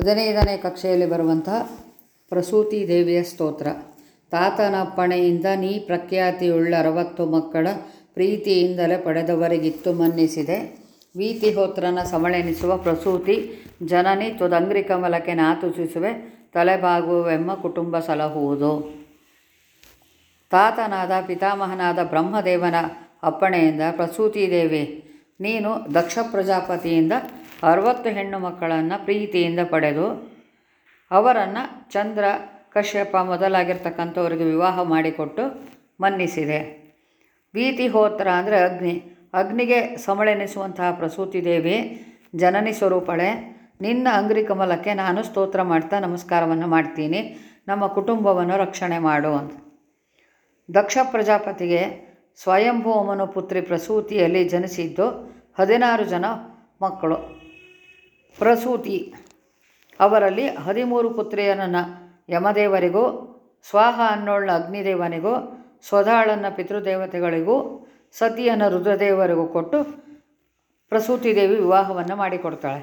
ಹದಿನೈದನೇ ಕಕ್ಷೆಯಲ್ಲಿ ಬರುವಂತಹ ಪ್ರಸೂತಿ ದೇವಿಯ ಸ್ತೋತ್ರ. ತಾತನ ಅಪ್ಪಣೆಯಿಂದ ನೀ ಪ್ರಖ್ಯಾತಿಯುಳ್ಳ ಅರವತ್ತು ಮಕ್ಕಳ ಪ್ರೀತಿಯಿಂದಲೇ ಪಡೆದವರಿಗಿತ್ತು ಮನ್ನಿಸಿದೆ. ವೀತಿಹೋತ್ರನ ಸಮಳೆನಿಸುವ ಪ್ರಸೂತಿ ಜನನಿ ತುದಂಗ್ರಿ ಕಮಲಕ್ಕೆ ನಾತುಚಿಸುವೆ ತಲೆಬಾಗುವೆಂಬ ಕುಟುಂಬ ಸಲಹುವುದು. ತಾತನಾದ ಪಿತಾಮಹನಾದ ಬ್ರಹ್ಮದೇವನ ಅಪ್ಪಣೆಯಿಂದ ಪ್ರಸೂತಿ ದೇವಿ, ನೀನು ದಕ್ಷ ಪ್ರಜಾಪತಿಯಿಂದ ಅರವತ್ತು ಹೆಣ್ಣು ಮಕ್ಕಳನ್ನು ಪ್ರೀತಿಯಿಂದ ಪಡೆದು ಅವರನ್ನು ಚಂದ್ರ, ಕಶ್ಯಪ ಮೊದಲಾಗಿರ್ತಕ್ಕಂಥವ್ರಿಗೆ ವಿವಾಹ ಮಾಡಿಕೊಟ್ಟು ಮನ್ನಿಸಿದೆ. ವೀತಿಹೋತ್ರ ಅಂದರೆ ಅಗ್ನಿ. ಅಗ್ನಿಗೆ ಸಮಳೆನಿಸುವಂತಹ ಪ್ರಸೂತಿ ದೇವಿ, ಜನನಿ ಸ್ವರೂಪಳೆ. ನಿನ್ನ ಅಂಗ್ರಿ ಕಮಲಕ್ಕೆ ನಾನು ಸ್ತೋತ್ರ ಮಾಡ್ತಾ ನಮಸ್ಕಾರವನ್ನು ಮಾಡ್ತೀನಿ. ನಮ್ಮ ಕುಟುಂಬವನ್ನು ರಕ್ಷಣೆ ಮಾಡು ಅಂತ. ದಕ್ಷ ಪ್ರಜಾಪತಿಗೆ ಸ್ವಯಂಭೂಮನು ಪುತ್ರಿ ಪ್ರಸೂತಿಯಲ್ಲಿ ಜನಿಸಿದ್ದು ಹದಿನಾರು ಜನ ಮಕ್ಕಳು. ಪ್ರಸೂತಿ. ಅವರಲ್ಲಿ ಹದಿಮೂರು ಪುತ್ರಿಯರನ್ನು ಯಮದೇವರಿಗೂ, ಸ್ವಾಹ ಅನ್ನೋಳ್ಳ ಅಗ್ನಿದೇವನಿಗೂ ಸ್ವಧಾಳನ್ನು ಪಿತೃದೇವತೆಗಳಿಗೂ, ಸತಿಯನ್ನು ರುದ್ರದೇವರಿಗೂ ಕೊಟ್ಟು ಪ್ರಸೂತಿ ದೇವಿ ವಿವಾಹವನ್ನು ಮಾಡಿಕೊಡ್ತಾಳೆ.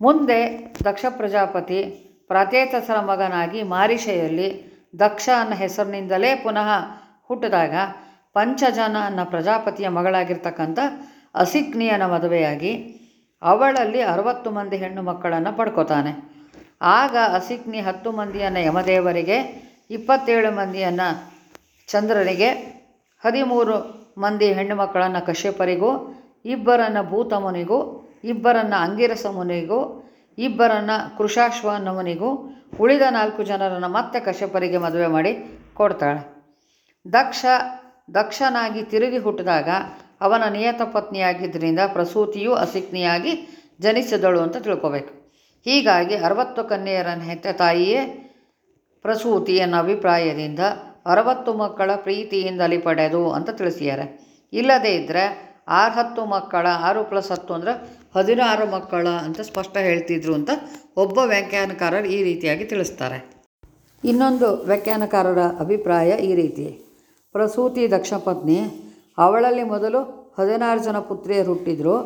ಮುಂದೆ ದಕ್ಷ ಪ್ರಜಾಪತಿ ಪ್ರತೇತಸರ ಮಗನಾಗಿ ಮಾರಿಷೆಯಲ್ಲಿ ದಕ್ಷ ಅನ್ನೋ ಹೆಸರಿನಿಂದಲೇ ಪುನಃ ಹುಟ್ಟಿದಾಗ ಪಂಚಜನ ಅನ್ನೋ ಪ್ರಜಾಪತಿಯ ಮಗಳಾಗಿರ್ತಕ್ಕಂಥ ಅಸಿಗ್ನಿಯನ ಮದುವೆಯಾಗಿ ಅವಳಲ್ಲಿ ಅರವತ್ತು ಮಂದಿ ಹೆಣ್ಣು ಮಕ್ಕಳನ್ನು ಪಡ್ಕೋತಾನೆ. ಆಗ ಅಸಿಕ್ನಿ ಹತ್ತು ಮಂದಿಯನ್ನು ಯಮದೇವರಿಗೆ, ಇಪ್ಪತ್ತೇಳು ಮಂದಿಯನ್ನು ಚಂದ್ರನಿಗೆ, ಹದಿಮೂರು ಮಂದಿ ಹೆಣ್ಣು ಮಕ್ಕಳನ್ನು ಕಶ್ಯಪರಿಗೂ, ಇಬ್ಬರನ್ನು ಭೂತಮುನಿಗೂ, ಇಬ್ಬರನ್ನು ಅಂಗಿರಸ ಮುನಿಗೂ, ಇಬ್ಬರನ್ನು ಕೃಷಾಶ್ವನವನಿಗೂ ಉಳಿದ ನಾಲ್ಕು ಜನರನ್ನು ಮತ್ತೆ ಕಶ್ಯಪರಿಗೆ ಮದುವೆ ಮಾಡಿ ಕೊಡ್ತಾಳೆ. ದಕ್ಷ, ದಕ್ಷನಾಗಿ ತಿರುಗಿ ಹುಟ್ಟಿದಾಗ ಅವನ ನಿಯತ ಪತ್ನಿಯಾಗಿದ್ದರಿಂದ ಪ್ರಸೂತಿಯು ಅಸಿಗ್ನಿಯಾಗಿ ಜನಿಸಿದಳು ಅಂತ ತಿಳ್ಕೊಬೇಕು. ಹೀಗಾಗಿ ಅರವತ್ತು ಕನ್ಯೆಯರ ಹೆತ್ತ ತಾಯಿಯೇ ಪ್ರಸೂತಿ ಎನ್ನ ಅಭಿಪ್ರಾಯದಿಂದ ಅರವತ್ತು ಮಕ್ಕಳ ಪ್ರೀತಿಯಿಂದಲಿ ಪಡೆದು ಅಂತ ತಿಳಿಸಿದ್ದಾರೆ. ಇಲ್ಲದೇ ಇದ್ದರೆ ಆರು ಹತ್ತು ಮಕ್ಕಳ ಆರು ಪ್ಲಸ್ ಹತ್ತು ಅಂದರೆ ಹದಿನಾರು ಮಕ್ಕಳ ಅಂತ ಸ್ಪಷ್ಟ ಹೇಳ್ತಿದ್ರು ಅಂತ ಒಬ್ಬ ವ್ಯಾಖ್ಯಾನಕಾರರು ಈ ರೀತಿಯಾಗಿ ತಿಳಿಸ್ತಾರೆ. ಇನ್ನೊಂದು ವ್ಯಾಖ್ಯಾನಕಾರರ ಅಭಿಪ್ರಾಯ ಈ ರೀತಿ. ಪ್ರಸೂತಿ ದಕ್ಷ ಪತ್ನಿ ಅವಳಲ್ಲಿ ಮೊದಲು ಹದಿನಾರು ಜನ ಪುತ್ರಿಯರು ಹುಟ್ಟಿದ್ರು.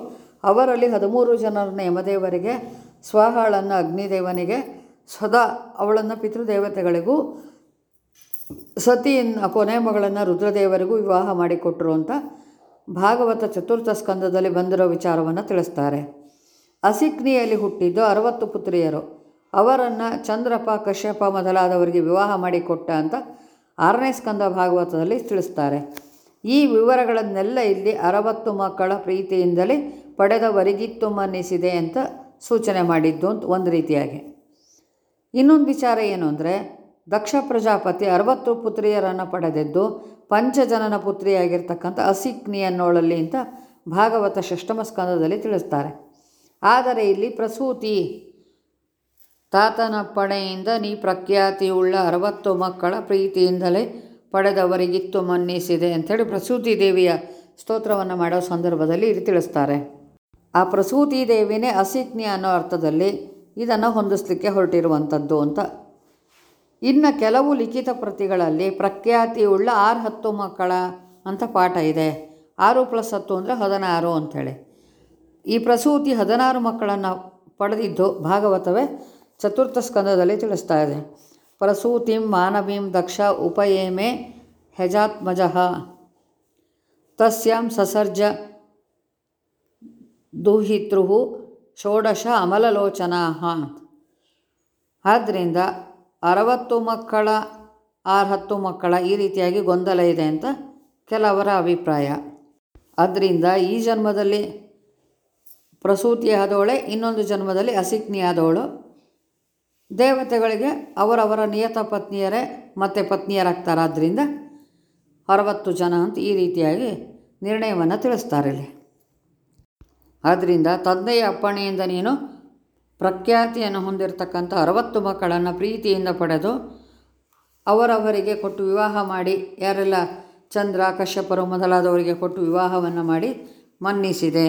ಅವರಲ್ಲಿ ಹದಿಮೂರು ಜನರನ್ನು ಯಮದೇವರಿಗೆ, ಸ್ವಹಾಳನ್ನು ಅಗ್ನಿದೇವನಿಗೆ, ಸದಾ ಅವಳನ್ನು ಪಿತೃದೇವತೆಗಳಿಗೂ, ಸತಿಯನ್ನು ಕೊನೆ ಮಗಳನ್ನು ರುದ್ರದೇವರಿಗೂ ವಿವಾಹ ಮಾಡಿಕೊಟ್ಟರು ಅಂತ ಭಾಗವತ ಚತುರ್ಥ ಸ್ಕಂದದಲ್ಲಿ ಬಂದಿರೋ ವಿಚಾರವನ್ನು ತಿಳಿಸ್ತಾರೆ. ಅಸಿಕ್ನಿಯಲ್ಲಿ ಹುಟ್ಟಿದ್ದು ಅರವತ್ತು ಪುತ್ರಿಯರು. ಅವರನ್ನು ಚಂದ್ರಪ, ಕಶ್ಯಪ ಮೊದಲಾದವರಿಗೆ ವಿವಾಹ ಮಾಡಿಕೊಟ್ಟ ಅಂತ ಆರನೇ ಸ್ಕಂದ ಭಾಗವತದಲ್ಲಿ ತಿಳಿಸ್ತಾರೆ. ಈ ವಿವರಗಳನ್ನೆಲ್ಲ ಇಲ್ಲಿ ಅರವತ್ತು ಮಕ್ಕಳ ಪ್ರೀತಿಯಿಂದಲೇ ಪಡೆದವರಿಗಿತ್ತು ಮನ್ನಿಸಿದೆ ಅಂತ ಸೂಚನೆ ಮಾಡಿದ್ದು ಅಂತ ಒಂದು ರೀತಿಯಾಗಿ. ಇನ್ನೊಂದು ವಿಚಾರ ಏನು ಅಂದರೆ, ದಕ್ಷ ಪ್ರಜಾಪತಿ ಅರವತ್ತು ಪುತ್ರಿಯರನ್ನು ಪಡೆದಿದ್ದು ಪಂಚಜನನ ಪುತ್ರಿಯಾಗಿರ್ತಕ್ಕಂಥ ಅಸಿಕ್ನಿ ಅನ್ನೋಳಲ್ಲಿ ಅಂತ ಭಾಗವತ ಷಷ್ಟಮ ಸ್ಕಂದದಲ್ಲಿ ತಿಳಿಸ್ತಾರೆ. ಆದರೆ ಇಲ್ಲಿ ಪ್ರಸೂತಿ, ತಾತನ ಪಣೆಯಿಂದ ನೀ ಪ್ರಖ್ಯಾತಿಯುಳ್ಳ ಅರವತ್ತು ಮಕ್ಕಳ ಪ್ರೀತಿಯಿಂದಲೇ ಪಡೆದವರಿಗಿತ್ತು ಮನ್ನಿಸಿದೆ ಅಂಥೇಳಿ ಪ್ರಸೂತಿ ದೇವಿಯ ಸ್ತೋತ್ರವನ್ನು ಮಾಡೋ ಸಂದರ್ಭದಲ್ಲಿ ಇದು ತಿಳಿಸ್ತಾರೆ. ಆ ಪ್ರಸೂತಿ ದೇವಿನೇ ಅಸಿಜ್ಞೆ ಅನ್ನೋ ಅರ್ಥದಲ್ಲಿ ಇದನ್ನು ಹೊಂದಿಸ್ಲಿಕ್ಕೆ ಹೊರಟಿರುವಂಥದ್ದು ಅಂತ. ಇನ್ನು ಕೆಲವು ಲಿಖಿತ ಪ್ರತಿಗಳಲ್ಲಿ ಪ್ರಖ್ಯಾತಿಯುಳ್ಳ ಆರು ಹತ್ತು ಮಕ್ಕಳ ಅಂತ ಪಾಠ ಇದೆ. ಆರು ಪ್ಲಸ್ ಹತ್ತು ಅಂದರೆ ಹದಿನಾರು ಅಂಥೇಳಿ. ಈ ಪ್ರಸೂತಿ ಹದಿನಾರು ಮಕ್ಕಳನ್ನು ಪಡೆದಿದ್ದು ಭಾಗವತವೇ ಚತುರ್ಥ ಸ್ಕಂದದಲ್ಲಿ ತಿಳಿಸ್ತಾ ಇದೆ. ಪ್ರಸೂತಿಂ ಮಾನವೀಂ ದಕ್ಷ ಉಪಯೇಮೆ ಹೆಜಾತ್ಮಜಃ. ತಸ್ಯಾಂ ಸಸರ್ಜ ದುಹಿತೃ ಷೋಡಶ ಅಮಲಲೋಚನಾ. ಆದ್ದರಿಂದ ಅರವತ್ತು ಮಕ್ಕಳ ಆರು ಹತ್ತು ಮಕ್ಕಳ ಈ ರೀತಿಯಾಗಿ ಗೊಂದಲ ಇದೆ ಅಂತ ಕೆಲವರ ಅಭಿಪ್ರಾಯ. ಆದ್ದರಿಂದ ಈ ಜನ್ಮದಲ್ಲಿ ಪ್ರಸೂತಿಯಾದವಳೆ, ಇನ್ನೊಂದು ಜನ್ಮದಲ್ಲಿ ಅಸಿಕ್ನಿ ಆದವಳು ದೇವತೆಗಳಿಗೆ ಅವರವರ ನಿಯತ ಪತ್ನಿಯರೇ ಮತ್ತು ಪತ್ನಿಯರಾಗ್ತಾರೆ ಆದ್ದರಿಂದ ಅರವತ್ತು ಜನ ಅಂತ ಈ ರೀತಿಯಾಗಿ ನಿರ್ಣಯವನ್ನು ತಿಳಿಸ್ತಾರೆ ಇಲ್ಲಿ. ಆದ್ದರಿಂದ ತಂದೆಯ ಅಪ್ಪಣೆಯಿಂದ ನೀನು ಪ್ರಖ್ಯಾತಿಯನ್ನು ಹೊಂದಿರತಕ್ಕಂಥ ಅರವತ್ತು ಮಕ್ಕಳನ್ನು ಪ್ರೀತಿಯಿಂದ ಪಡೆದು ಅವರವರಿಗೆ ಕೊಟ್ಟು ವಿವಾಹ ಮಾಡಿ, ಯಾರೆಲ್ಲ ಚಂದ್ರ, ಕಶ್ಯಪರು ಮೊದಲಾದವರಿಗೆ ಕೊಟ್ಟು ವಿವಾಹವನ್ನು ಮಾಡಿ ಮನ್ನಿಸಿದೆ.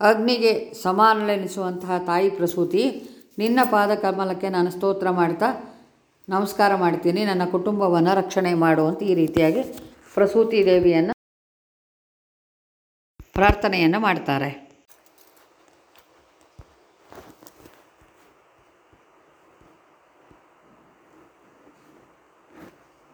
ಅಗ್ನಿಗೆ ಸಮಾನಲೆನಿಸುವಂತಹ ತಾಯಿ ಪ್ರಸೂತಿ ನಿನ್ನ ಪಾದ ಕಮಲಕ್ಕೆ ನಾನು ಸ್ತೋತ್ರ ಮಾಡ್ತಾ ನಮಸ್ಕಾರ ಮಾಡ್ತೀನಿ. ನನ್ನ ಕುಟುಂಬವನ್ನು ರಕ್ಷಣೆ ಮಾಡುವಂತ ಈ ರೀತಿಯಾಗಿ ಪ್ರಸೂತಿ ದೇವಿಯನ್ನು ಪ್ರಾರ್ಥನೆಯನ್ನು ಮಾಡ್ತಾರೆ.